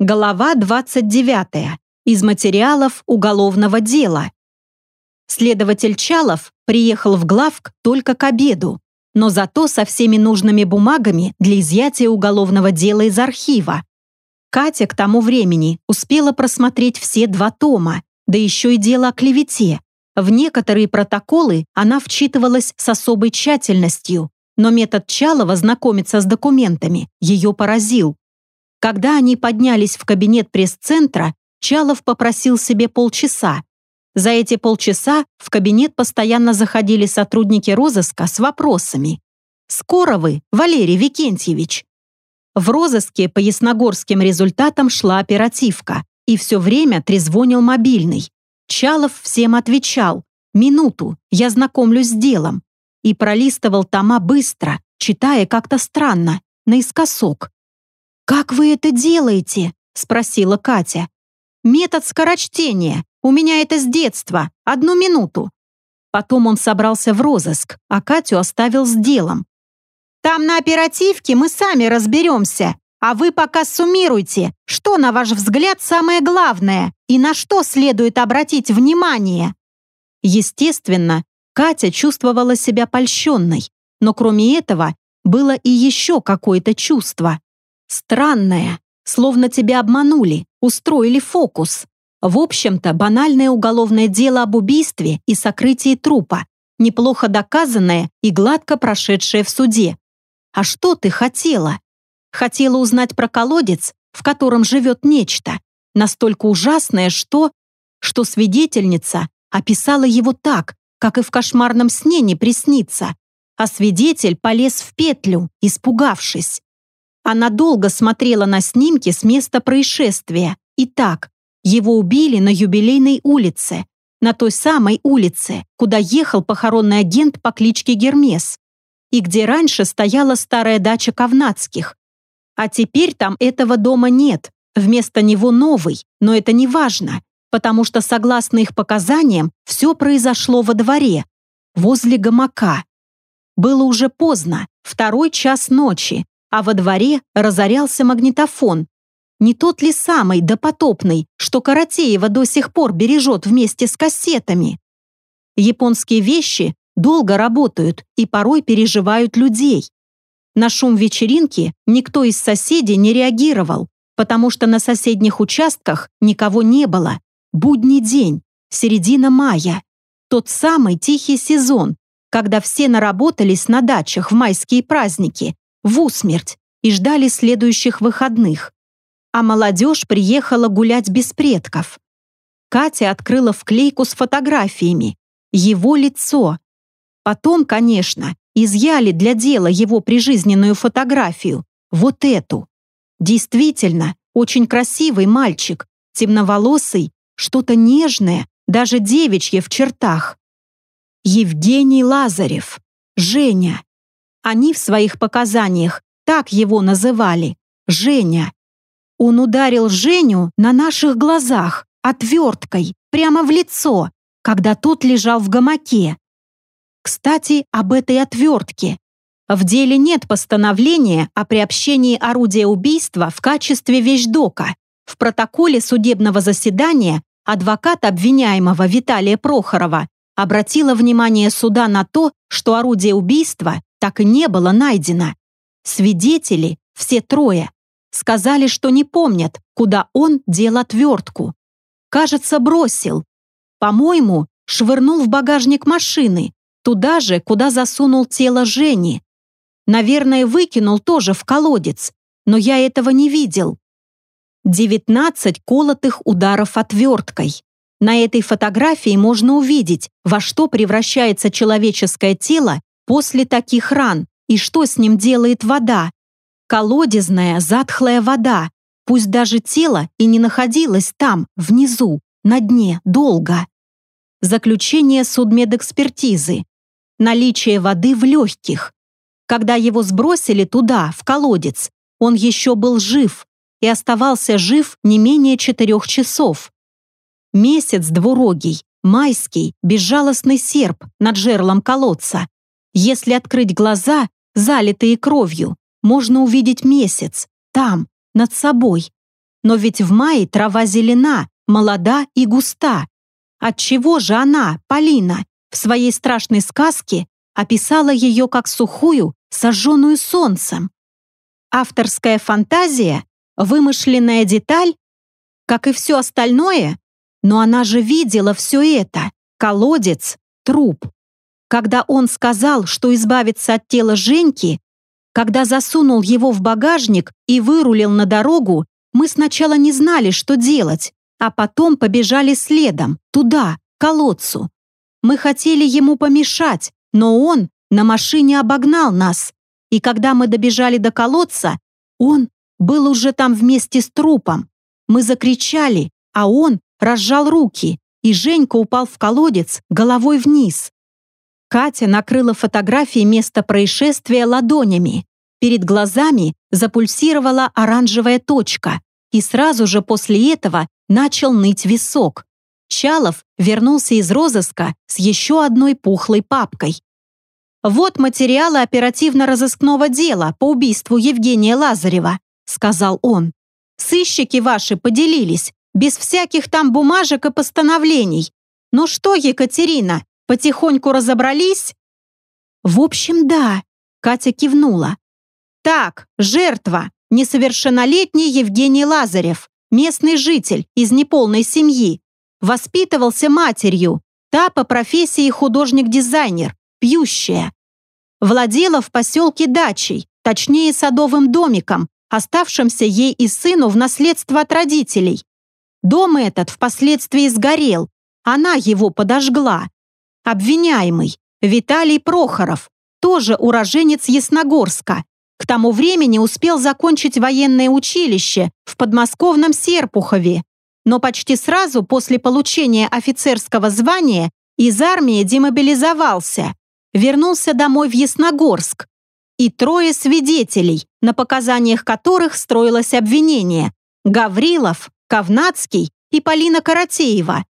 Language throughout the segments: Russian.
Глава 29. Из материалов уголовного дела. Следователь Чалов приехал в главк только к обеду, но зато со всеми нужными бумагами для изъятия уголовного дела из архива. Катя к тому времени успела просмотреть все два тома, да еще и дело о клевете. В некоторые протоколы она вчитывалась с особой тщательностью, но метод Чалова знакомиться с документами ее поразил. Когда они поднялись в кабинет пресс-центра, Чалов попросил себе полчаса. За эти полчаса в кабинет постоянно заходили сотрудники розыска с вопросами. «Скоро вы, Валерий Викентьевич?» В розыске по ясногорским результатам шла оперативка, и все время трезвонил мобильный. Чалов всем отвечал «Минуту, я знакомлюсь с делом» и пролистывал тома быстро, читая как-то странно, наискосок. «Как вы это делаете?» — спросила Катя. «Метод скорочтения. У меня это с детства. Одну минуту». Потом он собрался в розыск, а Катю оставил с делом. «Там на оперативке мы сами разберемся, а вы пока суммируйте, что, на ваш взгляд, самое главное и на что следует обратить внимание». Естественно, Катя чувствовала себя польщенной, но кроме этого было и еще какое-то чувство. Странное, словно тебя обманули, устроили фокус. В общем-то, банальное уголовное дело об убийстве и сокрытии трупа, неплохо доказанное и гладко прошедшее в суде. А что ты хотела? Хотела узнать про колодец, в котором живет нечто, настолько ужасное, что... что свидетельница описала его так, как и в кошмарном сне не приснится, а свидетель полез в петлю, испугавшись. Она долго смотрела на снимки с места происшествия. Итак, его убили на юбилейной улице, на той самой улице, куда ехал похоронный агент по кличке Гермес, и где раньше стояла старая дача Ковнацких. А теперь там этого дома нет, вместо него новый, но это не важно, потому что, согласно их показаниям, все произошло во дворе, возле гамака. Было уже поздно, второй час ночи, а во дворе разорялся магнитофон. Не тот ли самый допотопный, что Каратеева до сих пор бережет вместе с кассетами? Японские вещи долго работают и порой переживают людей. На шум вечеринки никто из соседей не реагировал, потому что на соседних участках никого не было. Будний день, середина мая. Тот самый тихий сезон, когда все наработались на дачах в майские праздники в усмерть и ждали следующих выходных. А молодежь приехала гулять без предков. Катя открыла вклейку с фотографиями. Его лицо. Потом, конечно, изъяли для дела его прижизненную фотографию. Вот эту. Действительно, очень красивый мальчик, темноволосый, что-то нежное, даже девичье в чертах. Евгений Лазарев. Женя. Они в своих показаниях так его называли – Женя. Он ударил Женю на наших глазах отверткой прямо в лицо, когда тот лежал в гамаке. Кстати, об этой отвертке. В деле нет постановления о приобщении орудия убийства в качестве вещдока. В протоколе судебного заседания адвокат обвиняемого Виталия Прохорова обратила внимание суда на то, что орудие убийства так и не было найдено. Свидетели, все трое, сказали, что не помнят, куда он дел отвертку. Кажется, бросил. По-моему, швырнул в багажник машины, туда же, куда засунул тело Жени. Наверное, выкинул тоже в колодец, но я этого не видел. 19 колотых ударов отверткой. На этой фотографии можно увидеть, во что превращается человеческое тело после таких ран и что с ним делает вода. Колодезная, затхлая вода, пусть даже тело и не находилось там, внизу, на дне, долго. Заключение судмедэкспертизы. Наличие воды в легких. Когда его сбросили туда, в колодец, он еще был жив и оставался жив не менее четырех часов. Месяц двурогий, майский, безжалостный серп над жерлом колодца, если открыть глаза, залитые кровью, можно увидеть месяц, там, над собой. Но ведь в мае трава зелена, молода и густа. Отчего же она, Полина, в своей страшной сказке описала ее как сухую, сожженную солнцем? Авторская фантазия, вымышленная деталь, как и все остальное, но она же видела все это. Колодец, труп. Когда он сказал, что избавится от тела Женьки, когда засунул его в багажник и вырулил на дорогу, мы сначала не знали, что делать, а потом побежали следом, туда, к колодцу. Мы хотели ему помешать, но он на машине обогнал нас. И когда мы добежали до колодца, он был уже там вместе с трупом. Мы закричали, а он разжал руки, и Женька упал в колодец головой вниз. Катя накрыла фотографии места происшествия ладонями. Перед глазами запульсировала оранжевая точка, и сразу же после этого начал ныть висок. Чалов вернулся из розыска с еще одной пухлой папкой. «Вот материалы оперативно-розыскного дела по убийству Евгения Лазарева», сказал он. «Сыщики ваши поделились, без всяких там бумажек и постановлений. Ну что, Екатерина, потихоньку разобрались?» «В общем, да», Катя кивнула. «Так, жертва, несовершеннолетний Евгений Лазарев, местный житель из неполной семьи. Воспитывался матерью, та по профессии художник-дизайнер, пьющая. Владела в поселке дачей, точнее садовым домиком, оставшимся ей и сыну в наследство от родителей. Дом этот впоследствии сгорел, она его подожгла. Обвиняемый Виталий Прохоров, тоже уроженец Ясногорска, к тому времени успел закончить военное училище в подмосковном Серпухове, но почти сразу после получения офицерского звания из армии демобилизовался, вернулся домой в Ясногорск. И трое свидетелей, на показаниях которых строилось обвинение – Гаврилов, Ковнацкий и Полина Каратеева.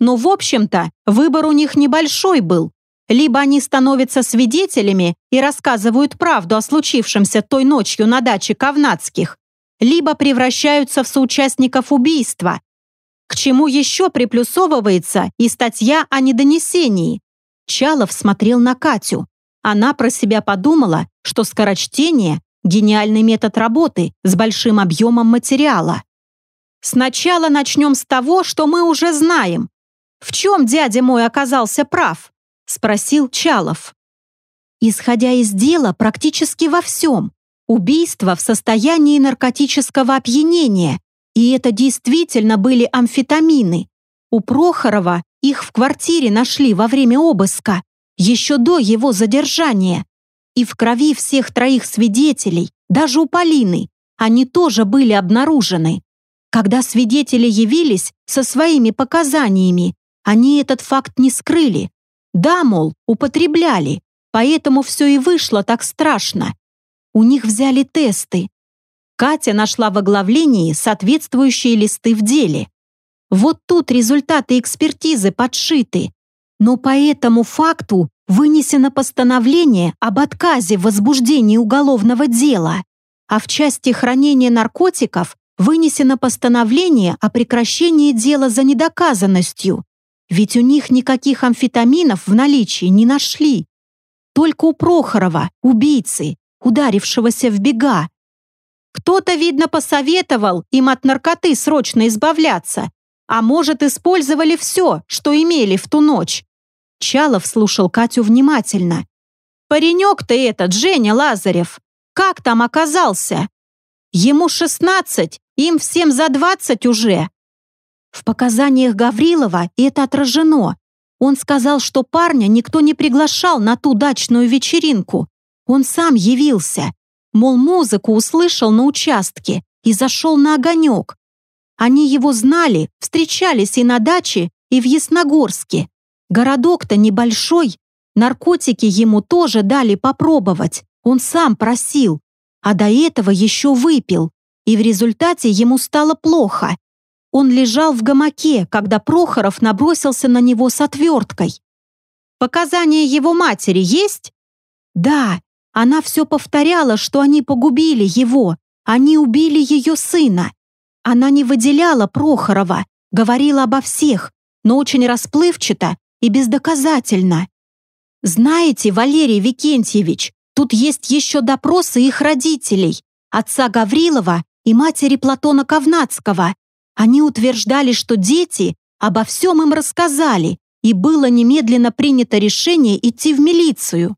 Но, в общем-то, выбор у них небольшой был либо они становятся свидетелями и рассказывают правду о случившемся той ночью на даче Ковнацких, либо превращаются в соучастников убийства. К чему еще приплюсовывается и статья о недонесении. Чалов смотрел на Катю. Она про себя подумала, что скорочтение – гениальный метод работы с большим объемом материала. Сначала начнем с того, что мы уже знаем. В чем дядя мой оказался прав? спросил Чалов. Исходя из дела практически во всем. Убийство в состоянии наркотического опьянения. И это действительно были амфетамины. У Прохорова их в квартире нашли во время обыска, еще до его задержания. И в крови всех троих свидетелей, даже у Полины, они тоже были обнаружены. Когда свидетели явились со своими показаниями, они этот факт не скрыли, да, мол, употребляли, поэтому все и вышло так страшно. У них взяли тесты. Катя нашла в оглавлении соответствующие листы в деле. Вот тут результаты экспертизы подшиты. Но по этому факту вынесено постановление об отказе в возбуждении уголовного дела, а в части хранения наркотиков вынесено постановление о прекращении дела за недоказанностью. Ведь у них никаких амфетаминов в наличии не нашли. Только у Прохорова, убийцы, ударившегося в бега. Кто-то, видно, посоветовал им от наркоты срочно избавляться, а может, использовали все, что имели в ту ночь. Чалов слушал Катю внимательно. «Паренек-то этот, Женя Лазарев, как там оказался? Ему шестнадцать, им всем за двадцать уже. В показаниях Гаврилова это отражено. Он сказал, что парня никто не приглашал на ту дачную вечеринку. Он сам явился. Мол, музыку услышал на участке и зашел на огонек. Они его знали, встречались и на даче, и в Ясногорске. Городок-то небольшой. Наркотики ему тоже дали попробовать. Он сам просил. А до этого еще выпил. И в результате ему стало плохо. Он лежал в гамаке, когда Прохоров набросился на него с отверткой. «Показания его матери есть?» «Да, она все повторяла, что они погубили его, они убили ее сына. Она не выделяла Прохорова, говорила обо всех, но очень расплывчато и бездоказательно. «Знаете, Валерий Викентьевич, тут есть еще допросы их родителей, отца Гаврилова и матери Платона Ковнацкого. Они утверждали, что дети обо всем им рассказали, и было немедленно принято решение идти в милицию.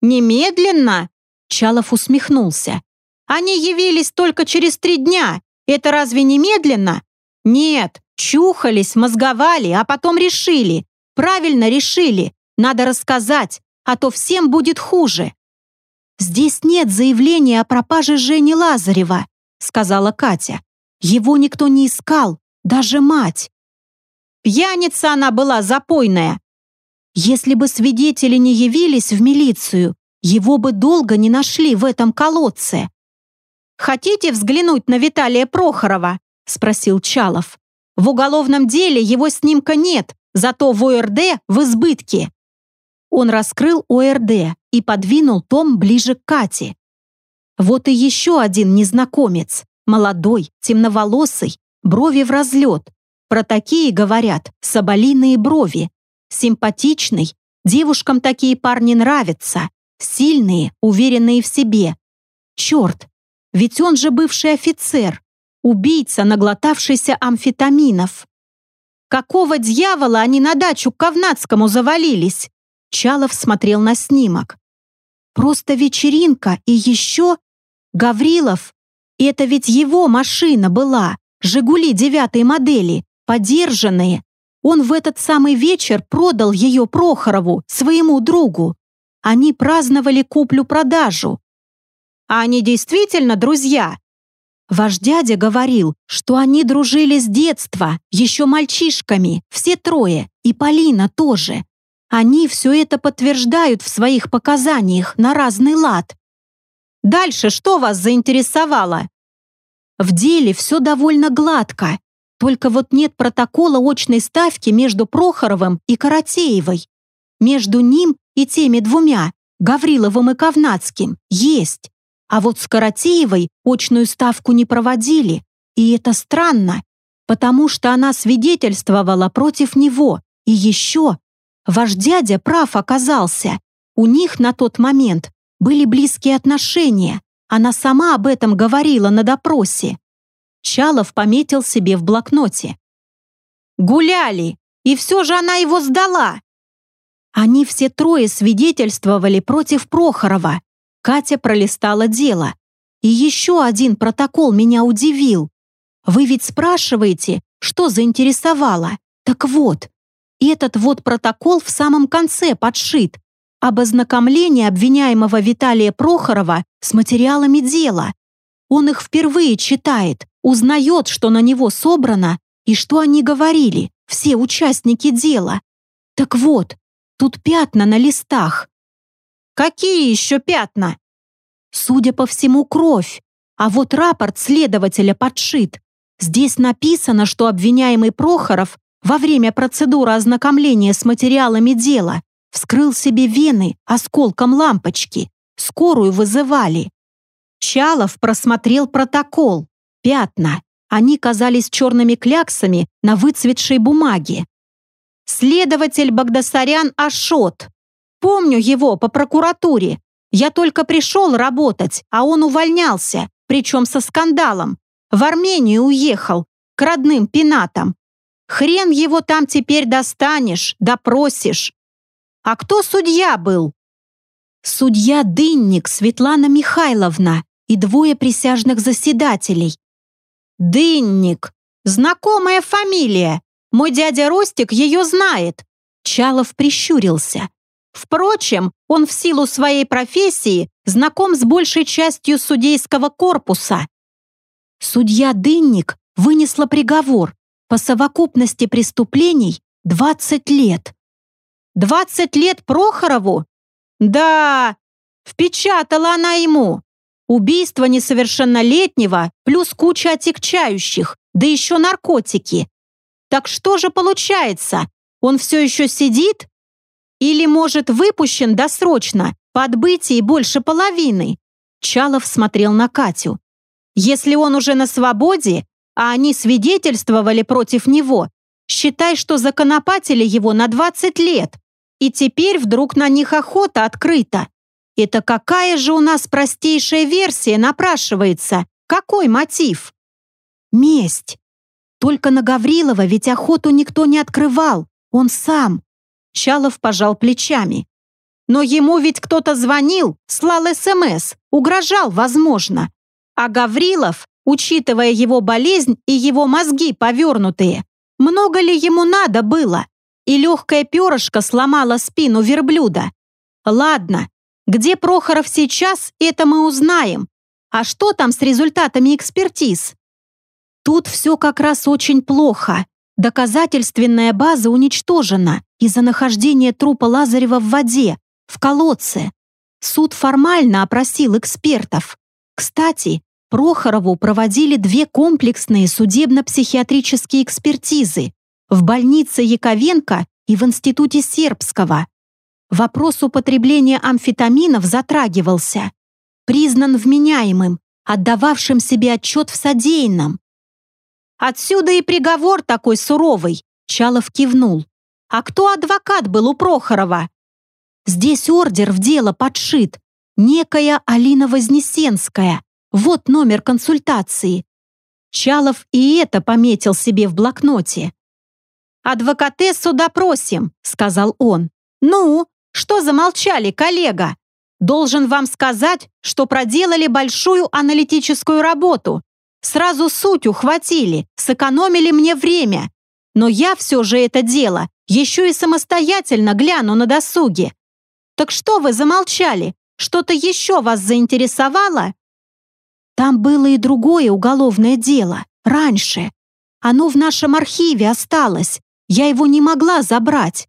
«Немедленно?» — Чалов усмехнулся. «Они явились только через три дня. Это разве немедленно?» «Нет, чухались, мозговали, а потом решили. Правильно решили. Надо рассказать, а то всем будет хуже». «Здесь нет заявления о пропаже Жени Лазарева», — сказала Катя. «Его никто не искал, даже мать». «Пьяница она была запойная». «Если бы свидетели не явились в милицию, его бы долго не нашли в этом колодце». «Хотите взглянуть на Виталия Прохорова?» — спросил Чалов. «В уголовном деле его снимка нет, зато в ОРД в избытке». Он раскрыл ОРД и подвинул том ближе к Кате. Вот и еще один незнакомец, молодой, темноволосый, брови в разлет. Про такие говорят соболиные брови. Симпатичный, девушкам такие парни нравятся. Сильные, уверенные в себе. Черт, ведь он же бывший офицер, убийца, наглотавшийся амфетаминов. Какого дьявола они на дачу к Ковнацкому завалились? Чалов смотрел на снимок. Просто вечеринка и еще... Гаврилов. Это ведь его машина была. «Жигули» девятой модели, подержанные. Он в этот самый вечер продал ее Прохорову, своему другу. Они праздновали куплю-продажу. А они действительно друзья? Ваш дядя говорил, что они дружили с детства, еще мальчишками, все трое, и Полина тоже. Они все это подтверждают в своих показаниях на разный лад. Дальше что вас заинтересовало? В деле все довольно гладко, только вот нет протокола очной ставки между Прохоровым и Каратеевой. Между ним и теми двумя, Гавриловым и Ковнацким, есть. А вот с Каратеевой очную ставку не проводили. И это странно, потому что она свидетельствовала против него. И еще Ваш дядя прав оказался. У них на тот момент были близкие отношения. Она сама об этом говорила на допросе. Чалов пометил себе в блокноте. «Гуляли, и все же она его сдала!» Они все трое свидетельствовали против Прохорова. Катя пролистала дело. И еще один протокол меня удивил. Вы ведь спрашиваете, что заинтересовало? Так вот, этот вот протокол в самом конце подшит. Об ознакомлении обвиняемого Виталия Прохорова с материалами дела. Он их впервые читает, узнает, что на него собрано и что они говорили, все участники дела. Так вот, тут пятна на листах. Какие еще пятна? Судя по всему, кровь. А вот рапорт следователя подшит. Здесь написано, что обвиняемый Прохоров во время процедуры ознакомления с материалами дела вскрыл себе вены осколком лампочки. Скорую вызывали. Чалов просмотрел протокол. Пятна. Они казались черными кляксами на выцветшей бумаге. Следователь Багдасарян Ашот. Помню его по прокуратуре. Я только пришел работать, а он увольнялся, причем со скандалом. В Армению уехал, к родным пенатам, Хрен его там теперь достанешь, допросишь. А кто судья был? Судья Дынник Светлана Михайловна и двое присяжных заседателей. Дынник. Знакомая фамилия. Мой дядя Ростик ее знает. Чалов прищурился. Впрочем, он в силу своей профессии знаком с большей частью судейского корпуса. Судья Дынник вынесла приговор по совокупности преступлений 20 лет. 20 лет Прохорову? Да, впечатала она ему. Убийство несовершеннолетнего плюс куча отягчающих, да еще наркотики. Так что же получается? Он все еще сидит? Или, может, выпущен досрочно, по отбытии больше половины? Чалов смотрел на Катю. Если он уже на свободе, а они свидетельствовали против него. Считай, что законопатили его на 20 лет. И теперь вдруг на них охота открыта. Это какая же у нас простейшая версия напрашивается? Какой мотив? Месть. Только на Гаврилова ведь охоту никто не открывал. Он сам. Чалов пожал плечами. Но ему ведь кто-то звонил, слал СМС, угрожал, возможно. А Гаврилов, учитывая его болезнь и его мозги повернутые, много ли ему надо было? И легкая перышко сломала спину верблюда. Ладно, где Прохоров сейчас, это мы узнаем. А что там с результатами экспертиз? Тут все как раз очень плохо. Доказательственная база уничтожена из-за нахождения трупа Лазарева в воде, в колодце. Суд формально опросил экспертов. Кстати, Прохорову проводили две комплексные судебно-психиатрические экспертизы в больнице Яковенко и в Институте Сербского. Вопрос употребления амфетаминов затрагивался. Признан вменяемым, отдававшим себе отчет в содеянном. «Отсюда и приговор такой суровый», — Чалов кивнул. «А кто адвокат был у Прохорова?» «Здесь ордер в дело подшит. Некая Алина Вознесенская. Вот номер консультации». Чалов и это пометил себе в блокноте. «Адвокатессу допросим», — сказал он. «Ну, что замолчали, коллега? Должен вам сказать, что проделали большую аналитическую работу. Сразу суть ухватили, сэкономили мне время. Но я все же это дело еще и самостоятельно гляну на досуге. Так что вы замолчали? Что-то еще вас заинтересовало? Там было и другое уголовное дело, раньше. Оно в нашем архиве осталось. Я его не могла забрать.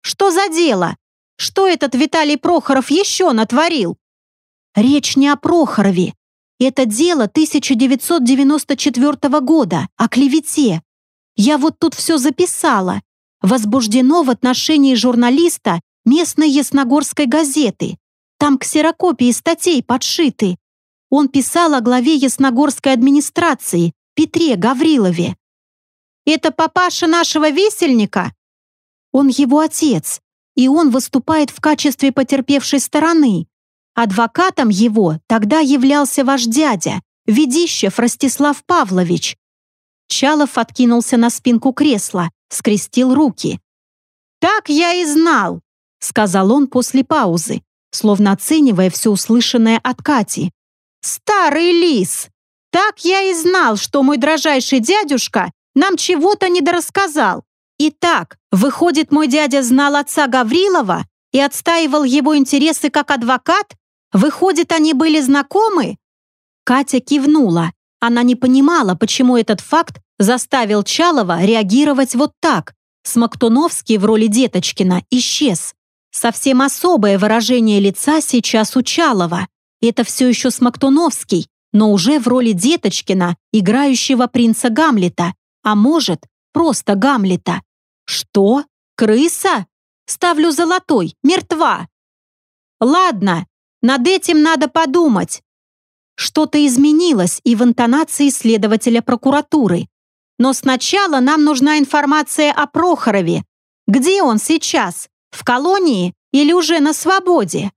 Что за дело? Что этот Виталий Прохоров еще натворил? Речь не о Прохорове. Это дело 1994 года, о клевете. Я вот тут все записала. Возбуждено в отношении журналиста местной ясногорской газеты. Там ксерокопии статей подшиты. Он писал о главе ясногорской администрации Петре Гаврилове. «Это папаша нашего весельника?» Он его отец и он выступает в качестве потерпевшей стороны. Адвокатом его тогда являлся ваш дядя, Ведищев Ростислав Павлович. Чалов откинулся на спинку кресла, скрестил руки. «Так я и знал», — сказал он после паузы, словно оценивая все услышанное от Кати. «Старый лис! Так я и знал, что мой дрожайший дядюшка нам чего-то недорассказал. Итак, выходит, мой дядя знал отца Гаврилова и отстаивал его интересы как адвокат? Выходит, они были знакомы? Катя кивнула. Она не понимала, почему этот факт заставил Чалова реагировать вот так. Смоктуновский в роли Деточкина исчез. Совсем особое выражение лица сейчас у Чалова. Это все еще Смоктуновский, но уже в роли Деточкина, играющего принца Гамлета, а может, просто Гамлета. «Что? Крыса? Ставлю золотой, мертва!» «Ладно, над этим надо подумать». Что-то изменилось и в интонации следователя прокуратуры. Но сначала нам нужна информация о Прохорове. Где он сейчас? В колонии или уже на свободе?